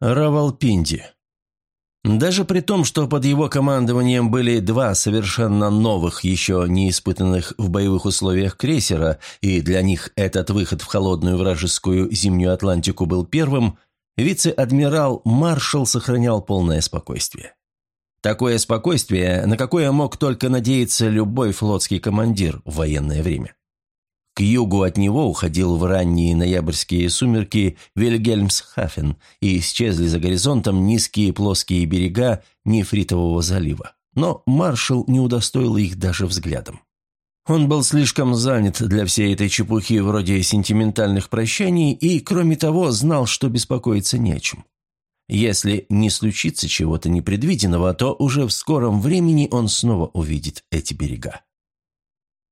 Равалпинди. Даже при том, что под его командованием были два совершенно новых, еще не испытанных в боевых условиях крейсера, и для них этот выход в холодную вражескую зимнюю Атлантику был первым, вице-адмирал Маршал сохранял полное спокойствие. Такое спокойствие, на какое мог только надеяться любой флотский командир в военное время. К югу от него уходил в ранние ноябрьские сумерки Вильгельмсхафен, и исчезли за горизонтом низкие плоские берега Нефритового залива. Но маршал не удостоил их даже взглядом. Он был слишком занят для всей этой чепухи вроде сентиментальных прощаний и, кроме того, знал, что беспокоиться не о чем. Если не случится чего-то непредвиденного, то уже в скором времени он снова увидит эти берега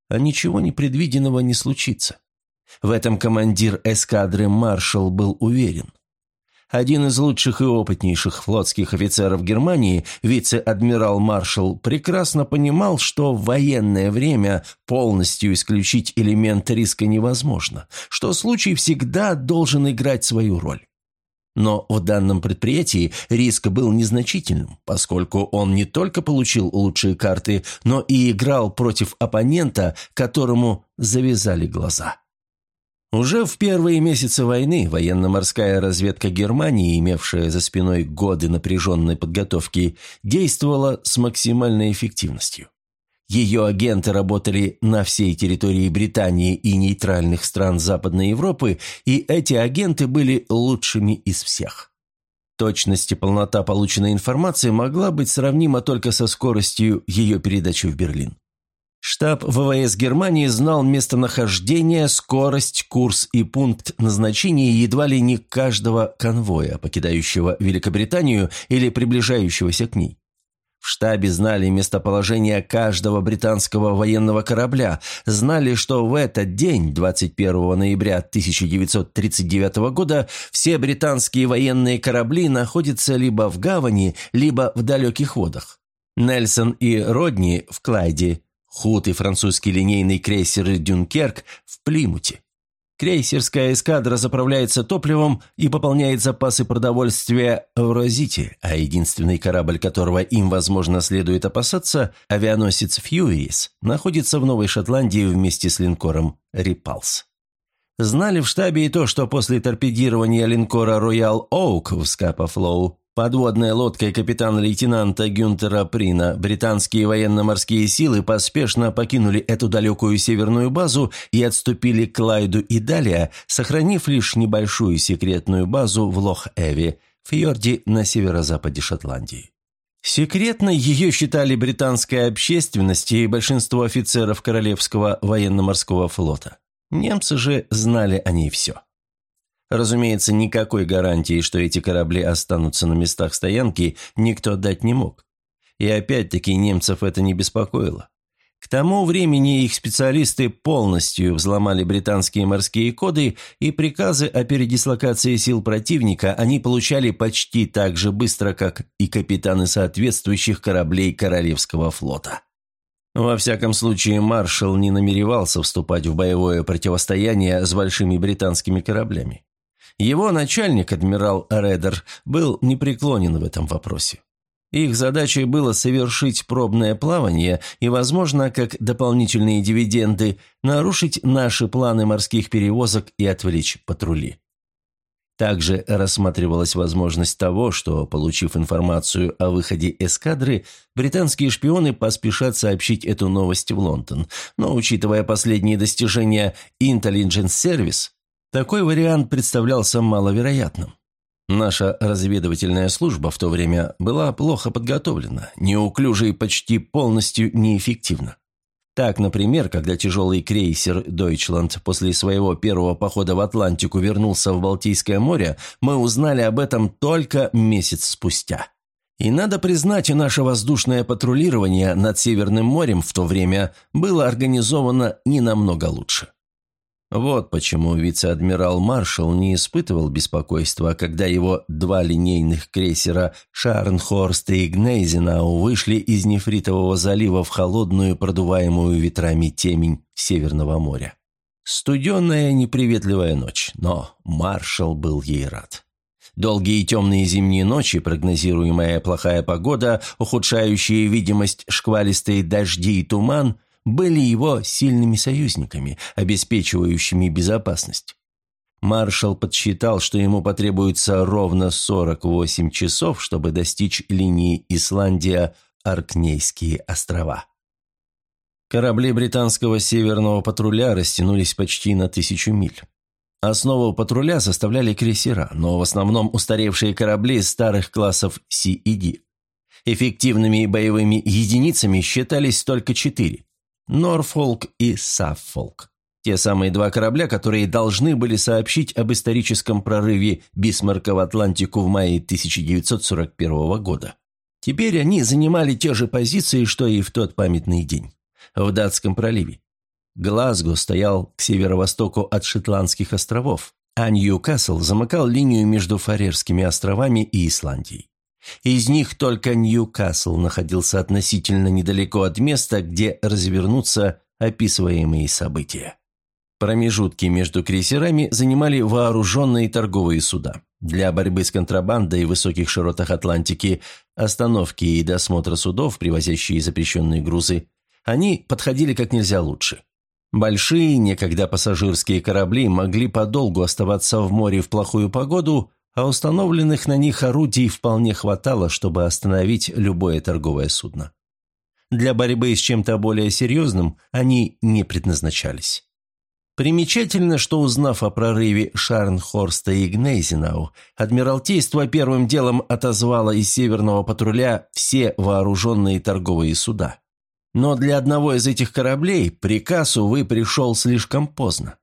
а ничего непредвиденного не случится. В этом командир эскадры «Маршал» был уверен. Один из лучших и опытнейших флотских офицеров Германии, вице-адмирал-маршал, прекрасно понимал, что в военное время полностью исключить элемент риска невозможно, что случай всегда должен играть свою роль. Но в данном предприятии риск был незначительным, поскольку он не только получил лучшие карты, но и играл против оппонента, которому завязали глаза. Уже в первые месяцы войны военно-морская разведка Германии, имевшая за спиной годы напряженной подготовки, действовала с максимальной эффективностью. Ее агенты работали на всей территории Британии и нейтральных стран Западной Европы, и эти агенты были лучшими из всех. Точность и полнота полученной информации могла быть сравнима только со скоростью ее передачи в Берлин. Штаб ВВС Германии знал местонахождение, скорость, курс и пункт назначения едва ли не каждого конвоя, покидающего Великобританию или приближающегося к ней. В штабе знали местоположение каждого британского военного корабля, знали, что в этот день, 21 ноября 1939 года, все британские военные корабли находятся либо в гавани, либо в далеких водах. Нельсон и Родни в Клайде, Худ и французский линейный крейсер «Дюнкерк» в Плимуте. Крейсерская эскадра заправляется топливом и пополняет запасы продовольствия в Розите, а единственный корабль, которого им, возможно, следует опасаться, авианосец «Фьюрис», находится в Новой Шотландии вместе с линкором «Репалс». Знали в штабе и то, что после торпедирования линкора «Роял Оук» в Скапа-Флоу Подводной лодкой капитана-лейтенанта Гюнтера Прина британские военно-морские силы поспешно покинули эту далекую северную базу и отступили к Лайду и далее, сохранив лишь небольшую секретную базу в Лох-Эве, фьорде на северо-западе Шотландии. Секретной ее считали британская общественность и большинство офицеров Королевского военно-морского флота. Немцы же знали о ней все. Разумеется, никакой гарантии, что эти корабли останутся на местах стоянки, никто дать не мог. И опять-таки немцев это не беспокоило. К тому времени их специалисты полностью взломали британские морские коды, и приказы о передислокации сил противника они получали почти так же быстро, как и капитаны соответствующих кораблей Королевского флота. Во всяком случае, маршал не намеревался вступать в боевое противостояние с большими британскими кораблями. Его начальник, адмирал Редер, был непреклонен в этом вопросе. Их задачей было совершить пробное плавание и, возможно, как дополнительные дивиденды, нарушить наши планы морских перевозок и отвлечь патрули. Также рассматривалась возможность того, что, получив информацию о выходе эскадры, британские шпионы поспешат сообщить эту новость в Лондон. Но, учитывая последние достижения Intelligence Service, такой вариант представлялся маловероятным. Наша разведывательная служба в то время была плохо подготовлена, неуклюже и почти полностью неэффективна. Так, например, когда тяжелый крейсер «Дойчланд» после своего первого похода в Атлантику вернулся в Балтийское море, мы узнали об этом только месяц спустя. И надо признать, наше воздушное патрулирование над Северным морем в то время было организовано не намного лучше. Вот почему вице-адмирал Маршал не испытывал беспокойства, когда его два линейных крейсера «Шарнхорст» и «Гнейзенау» вышли из Нефритового залива в холодную, продуваемую ветрами темень Северного моря. Студенная, неприветливая ночь, но Маршал был ей рад. Долгие темные зимние ночи, прогнозируемая плохая погода, ухудшающая видимость шквалистые дожди и туман были его сильными союзниками, обеспечивающими безопасность. Маршал подсчитал, что ему потребуется ровно 48 часов, чтобы достичь линии Исландия-Аркнейские острова. Корабли британского северного патруля растянулись почти на тысячу миль. Основу патруля составляли крейсера, но в основном устаревшие корабли старых классов C и D. Эффективными боевыми единицами считались только четыре – Норфолк и Саффолк. Те самые два корабля, которые должны были сообщить об историческом прорыве Бисмарка в Атлантику в мае 1941 года. Теперь они занимали те же позиции, что и в тот памятный день, в Датском проливе. Глазго стоял к северо-востоку от Шотландских островов, а Ньюкасл замыкал линию между Фарерскими островами и Исландией. Из них только Ньюкасл находился относительно недалеко от места, где развернутся описываемые события. Промежутки между крейсерами занимали вооруженные торговые суда. Для борьбы с контрабандой в высоких широтах Атлантики, остановки и досмотра судов, привозящие запрещенные грузы, они подходили как нельзя лучше. Большие, некогда пассажирские корабли могли подолгу оставаться в море в плохую погоду, а установленных на них орудий вполне хватало, чтобы остановить любое торговое судно. Для борьбы с чем-то более серьезным они не предназначались. Примечательно, что узнав о прорыве Шарнхорста и Гнейзенау, Адмиралтейство первым делом отозвало из Северного патруля все вооруженные торговые суда. Но для одного из этих кораблей приказ, увы, пришел слишком поздно.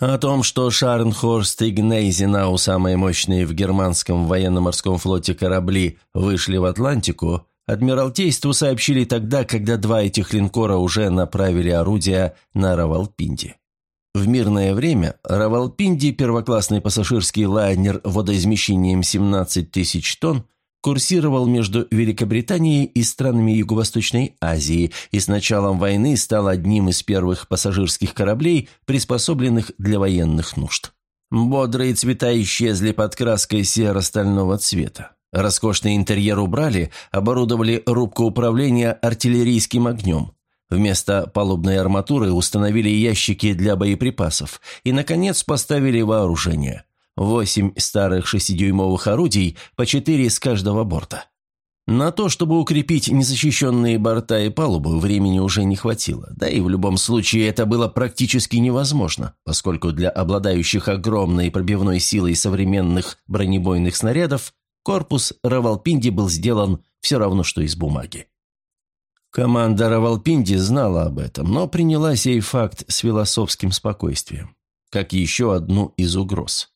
О том, что Шарнхорст и Гнейзенау, самые мощные в германском военно-морском флоте корабли, вышли в Атлантику, Адмиралтейству сообщили тогда, когда два этих линкора уже направили орудия на Равалпинди. В мирное время Равалпинди, первоклассный пассажирский лайнер водоизмещением 17 тысяч тонн, курсировал между Великобританией и странами Юго-Восточной Азии и с началом войны стал одним из первых пассажирских кораблей, приспособленных для военных нужд. Бодрые цвета исчезли под краской серо-стального цвета. Роскошный интерьер убрали, оборудовали рубку управления артиллерийским огнем. Вместо палубной арматуры установили ящики для боеприпасов и, наконец, поставили вооружение – Восемь старых шестидюймовых орудий, по четыре с каждого борта. На то, чтобы укрепить незащищенные борта и палубу, времени уже не хватило, да и в любом случае это было практически невозможно, поскольку для обладающих огромной пробивной силой современных бронебойных снарядов корпус Равалпинди был сделан все равно, что из бумаги. Команда Равалпинди знала об этом, но приняла сей факт с философским спокойствием, как еще одну из угроз.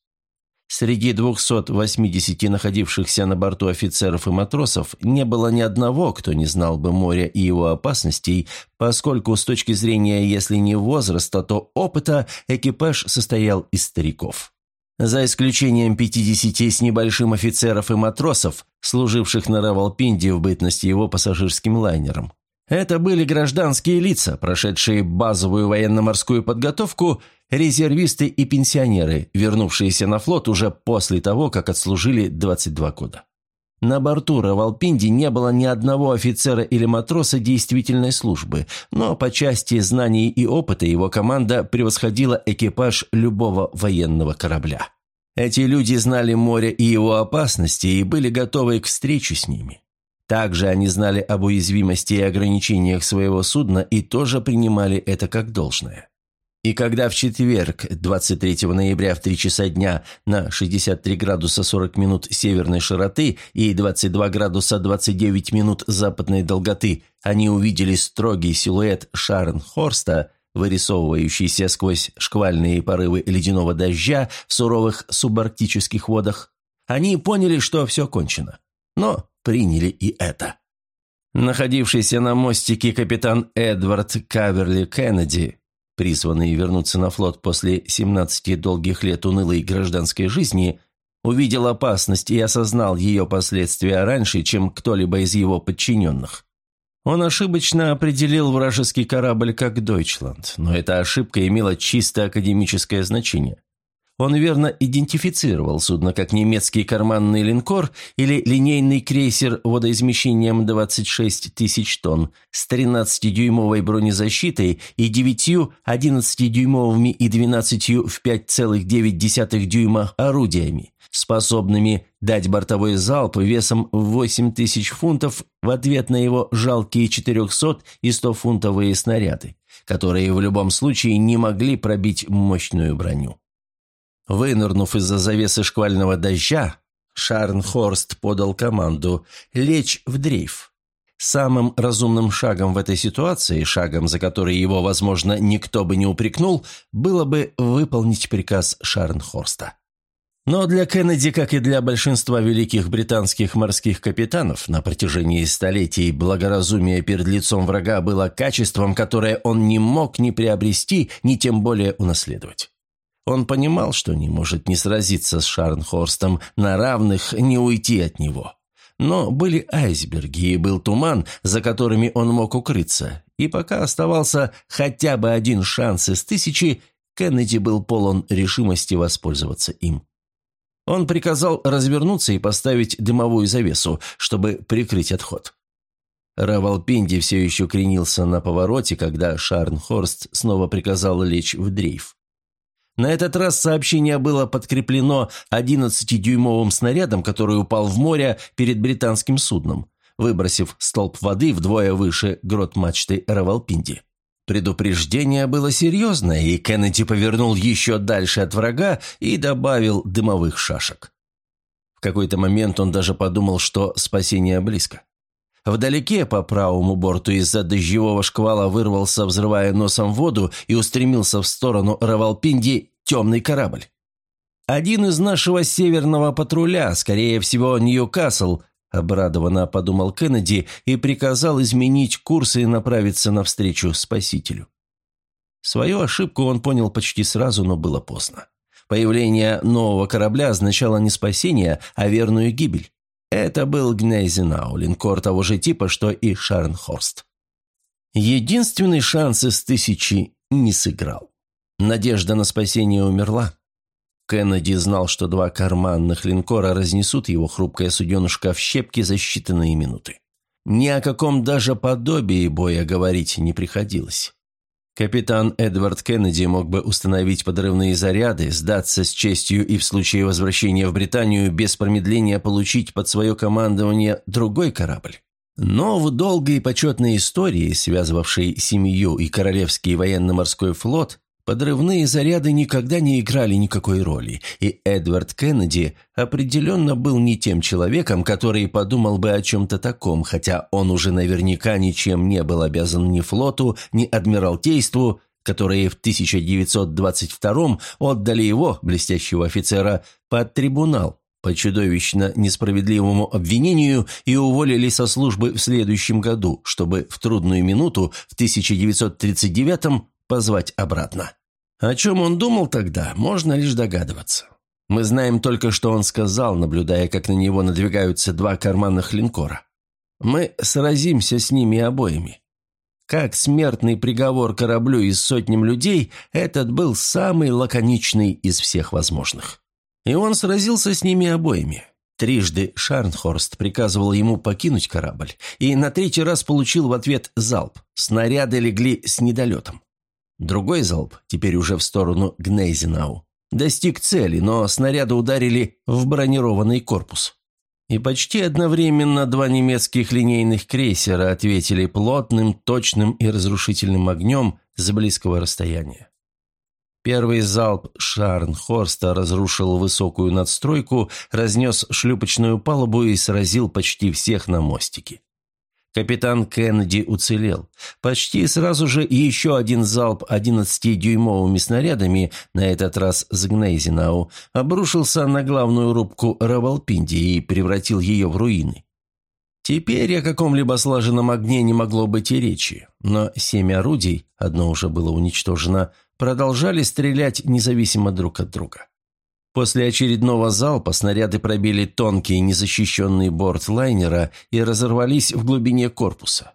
Среди 280 находившихся на борту офицеров и матросов не было ни одного, кто не знал бы моря и его опасностей, поскольку с точки зрения, если не возраста, то опыта, экипаж состоял из стариков. За исключением 50 с небольшим офицеров и матросов, служивших на Равалпинде в бытности его пассажирским лайнером. Это были гражданские лица, прошедшие базовую военно-морскую подготовку, резервисты и пенсионеры, вернувшиеся на флот уже после того, как отслужили 22 года. На борту Равалпинди не было ни одного офицера или матроса действительной службы, но по части знаний и опыта его команда превосходила экипаж любого военного корабля. Эти люди знали море и его опасности и были готовы к встрече с ними. Также они знали об уязвимости и ограничениях своего судна и тоже принимали это как должное. И когда в четверг, 23 ноября в 3 часа дня на 63 градуса 40 минут северной широты и 22 градуса 29 минут западной долготы они увидели строгий силуэт Шарнхорста, вырисовывающийся сквозь шквальные порывы ледяного дождя в суровых субарктических водах, они поняли, что все кончено. Но приняли и это. Находившийся на мостике капитан Эдвард Каверли Кеннеди, призванный вернуться на флот после 17 долгих лет унылой гражданской жизни, увидел опасность и осознал ее последствия раньше, чем кто-либо из его подчиненных. Он ошибочно определил вражеский корабль как «Дойчланд», но эта ошибка имела чисто академическое значение. Он верно идентифицировал судно как немецкий карманный линкор или линейный крейсер водоизмещением 26 тысяч тонн с 13-дюймовой бронезащитой и 9 11-дюймовыми и 12 в 5,9 дюйма орудиями, способными дать бортовой залп весом в 8 тысяч фунтов в ответ на его жалкие 400 и 100-фунтовые снаряды, которые в любом случае не могли пробить мощную броню. Вынырнув из-за завесы шквального дождя, Шарнхорст подал команду лечь в дрейф. Самым разумным шагом в этой ситуации, шагом, за который его, возможно, никто бы не упрекнул, было бы выполнить приказ Шарнхорста. Но для Кеннеди, как и для большинства великих британских морских капитанов, на протяжении столетий благоразумие перед лицом врага было качеством, которое он не мог ни приобрести, ни тем более унаследовать. Он понимал, что не может не сразиться с Шарнхорстом на равных, не уйти от него. Но были айсберги и был туман, за которыми он мог укрыться, и пока оставался хотя бы один шанс из тысячи, Кеннеди был полон решимости воспользоваться им. Он приказал развернуться и поставить дымовую завесу, чтобы прикрыть отход. Равалпинди все еще кренился на повороте, когда Шарнхорст снова приказал лечь в дрейф. На этот раз сообщение было подкреплено 11-дюймовым снарядом, который упал в море перед британским судном, выбросив столб воды вдвое выше грот мачты Равалпинди. Предупреждение было серьезное, и Кеннеди повернул еще дальше от врага и добавил дымовых шашек. В какой-то момент он даже подумал, что спасение близко. Вдалеке по правому борту из-за дождевого шквала вырвался, взрывая носом воду, и устремился в сторону Равалпинди темный корабль. «Один из нашего северного патруля, скорее всего, Ньюкасл», – обрадованно подумал Кеннеди и приказал изменить курс и направиться навстречу спасителю. Свою ошибку он понял почти сразу, но было поздно. Появление нового корабля означало не спасение, а верную гибель. Это был Гнейзенау, линкор того же типа, что и Шарнхорст. Единственный шанс из тысячи не сыграл. Надежда на спасение умерла. Кеннеди знал, что два карманных линкора разнесут его хрупкое суденышко в щепки за считанные минуты. Ни о каком даже подобии боя говорить не приходилось. Капитан Эдвард Кеннеди мог бы установить подрывные заряды, сдаться с честью и в случае возвращения в Британию без промедления получить под свое командование другой корабль. Но в долгой и почетной истории, связывавшей семью и Королевский военно-морской флот, Подрывные заряды никогда не играли никакой роли, и Эдвард Кеннеди определенно был не тем человеком, который подумал бы о чем-то таком, хотя он уже наверняка ничем не был обязан ни флоту, ни адмиралтейству, которые в 1922 отдали его, блестящего офицера, под трибунал по чудовищно несправедливому обвинению и уволили со службы в следующем году, чтобы в трудную минуту в 1939 позвать обратно. О чем он думал тогда, можно лишь догадываться. Мы знаем только, что он сказал, наблюдая, как на него надвигаются два карманных линкора. Мы сразимся с ними обоими. Как смертный приговор кораблю из сотням людей, этот был самый лаконичный из всех возможных. И он сразился с ними обоими. Трижды Шарнхорст приказывал ему покинуть корабль, и на третий раз получил в ответ залп. Снаряды легли с недолетом. Другой залп, теперь уже в сторону Гнейзенау, достиг цели, но снаряды ударили в бронированный корпус. И почти одновременно два немецких линейных крейсера ответили плотным, точным и разрушительным огнем с близкого расстояния. Первый залп Шарнхорста разрушил высокую надстройку, разнес шлюпочную палубу и сразил почти всех на мостике. Капитан Кеннеди уцелел. Почти сразу же еще один залп 11-дюймовыми снарядами, на этот раз с Гнейзенау, обрушился на главную рубку Равалпинди и превратил ее в руины. Теперь о каком-либо слаженном огне не могло быть и речи, но семь орудий, одно уже было уничтожено, продолжали стрелять независимо друг от друга. После очередного залпа снаряды пробили тонкий незащищенный борт лайнера и разорвались в глубине корпуса.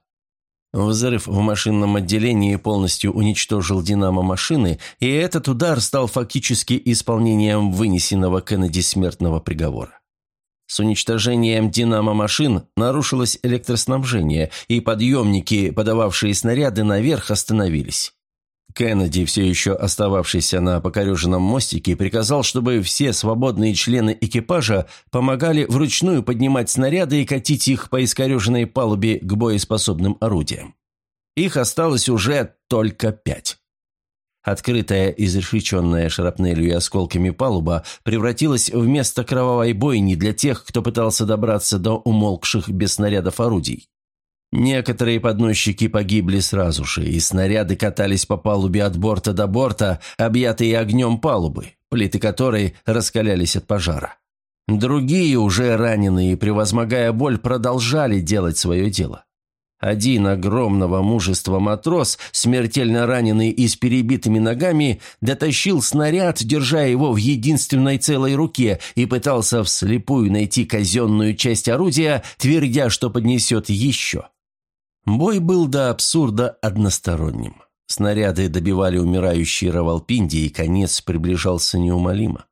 Взрыв в машинном отделении полностью уничтожил динамо машины, и этот удар стал фактически исполнением вынесенного Кеннеди смертного приговора. С уничтожением динамо-машин нарушилось электроснабжение, и подъемники, подававшие снаряды наверх, остановились. Кеннеди, все еще остававшийся на покореженном мостике, приказал, чтобы все свободные члены экипажа помогали вручную поднимать снаряды и катить их по искореженной палубе к боеспособным орудиям. Их осталось уже только пять. Открытая, изрешеченная шрапнелью и осколками палуба превратилась в место кровавой бойни для тех, кто пытался добраться до умолкших без снарядов орудий. Некоторые подносчики погибли сразу же, и снаряды катались по палубе от борта до борта, объятые огнем палубы, плиты которой раскалялись от пожара. Другие, уже раненые, превозмогая боль, продолжали делать свое дело. Один огромного мужества матрос, смертельно раненый и с перебитыми ногами, дотащил снаряд, держа его в единственной целой руке, и пытался вслепую найти казенную часть орудия, твердя, что поднесет еще. Бой был до абсурда односторонним. Снаряды добивали умирающие Равалпинди, и конец приближался неумолимо.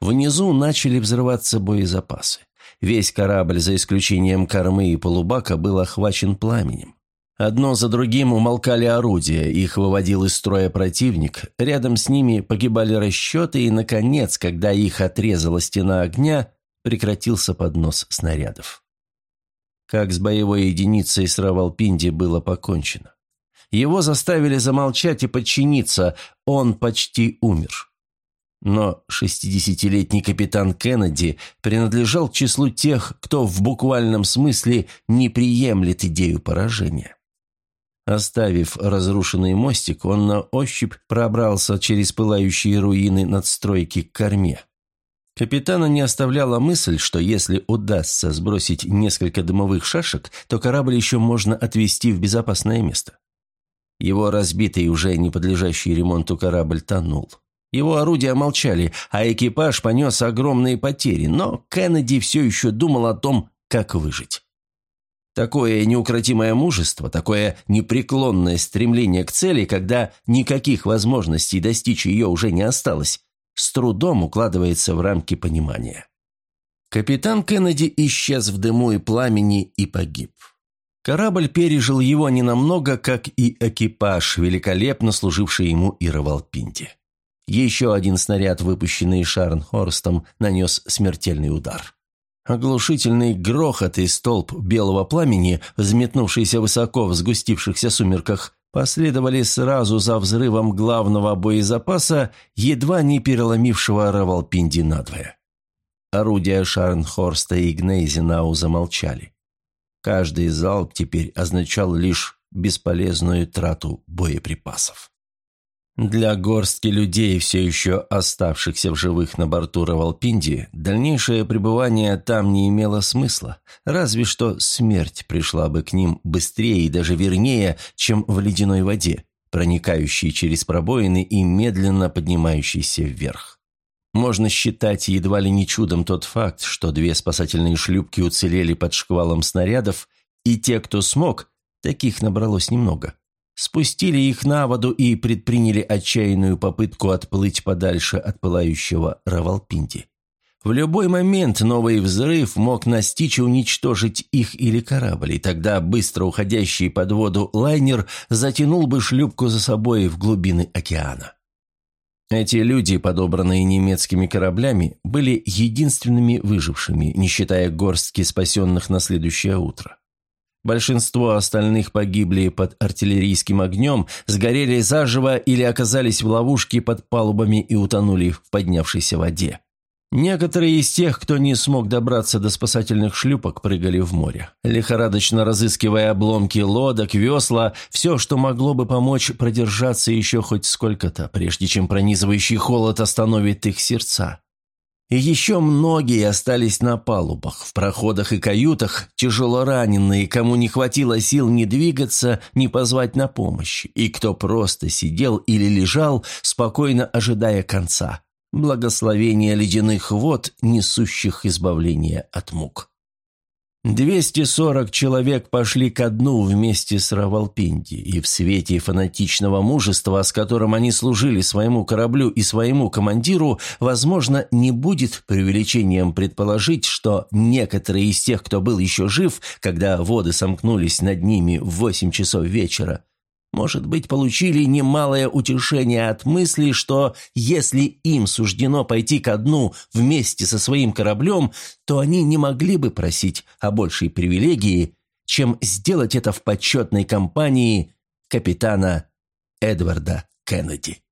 Внизу начали взрываться боезапасы. Весь корабль, за исключением кормы и полубака, был охвачен пламенем. Одно за другим умолкали орудия, их выводил из строя противник, рядом с ними погибали расчеты, и, наконец, когда их отрезала стена огня, прекратился поднос снарядов. Как с боевой единицей с Равалпинди было покончено. Его заставили замолчать и подчиниться, он почти умер. Но 60-летний капитан Кеннеди принадлежал к числу тех, кто в буквальном смысле не приемлет идею поражения. Оставив разрушенный мостик, он на ощупь пробрался через пылающие руины надстройки к корме. Капитана не оставляла мысль, что если удастся сбросить несколько дымовых шашек, то корабль еще можно отвезти в безопасное место. Его разбитый, уже не подлежащий ремонту корабль тонул. Его орудия молчали, а экипаж понес огромные потери, но Кеннеди все еще думал о том, как выжить. Такое неукротимое мужество, такое непреклонное стремление к цели, когда никаких возможностей достичь ее уже не осталось, с трудом укладывается в рамки понимания. Капитан Кеннеди исчез в дыму и пламени и погиб. Корабль пережил его ненамного, как и экипаж, великолепно служивший ему и Равалпинди. Еще один снаряд, выпущенный Шарнхорстом, нанес смертельный удар. Оглушительный грохот и столб белого пламени, взметнувшийся высоко в сгустившихся сумерках, последовали сразу за взрывом главного боезапаса, едва не переломившего Равалпинди надвое. Орудия Шарнхорста и Гнейзенау замолчали. Каждый залп теперь означал лишь бесполезную трату боеприпасов. Для горстки людей, все еще оставшихся в живых на борту Равалпинди, дальнейшее пребывание там не имело смысла, разве что смерть пришла бы к ним быстрее и даже вернее, чем в ледяной воде, проникающей через пробоины и медленно поднимающейся вверх. Можно считать едва ли не чудом тот факт, что две спасательные шлюпки уцелели под шквалом снарядов, и те, кто смог, таких набралось немного спустили их на воду и предприняли отчаянную попытку отплыть подальше от пылающего Равалпинди. В любой момент новый взрыв мог настичь и уничтожить их или корабль, и тогда быстро уходящий под воду лайнер затянул бы шлюпку за собой в глубины океана. Эти люди, подобранные немецкими кораблями, были единственными выжившими, не считая горстки спасенных на следующее утро. Большинство остальных погибли под артиллерийским огнем, сгорели заживо или оказались в ловушке под палубами и утонули в поднявшейся воде. Некоторые из тех, кто не смог добраться до спасательных шлюпок, прыгали в море, лихорадочно разыскивая обломки лодок, весла, все, что могло бы помочь продержаться еще хоть сколько-то, прежде чем пронизывающий холод остановит их сердца. И еще многие остались на палубах, в проходах и каютах, тяжело раненые, кому не хватило сил ни двигаться, ни позвать на помощь, и кто просто сидел или лежал, спокойно ожидая конца. Благословение ледяных вод, несущих избавление от мук. 240 человек пошли ко дну вместе с Равалпинди, и в свете фанатичного мужества, с которым они служили своему кораблю и своему командиру, возможно, не будет преувеличением предположить, что некоторые из тех, кто был еще жив, когда воды сомкнулись над ними в 8 часов вечера, может быть, получили немалое утешение от мысли, что если им суждено пойти ко дну вместе со своим кораблем, то они не могли бы просить о большей привилегии, чем сделать это в почетной компании капитана Эдварда Кеннеди.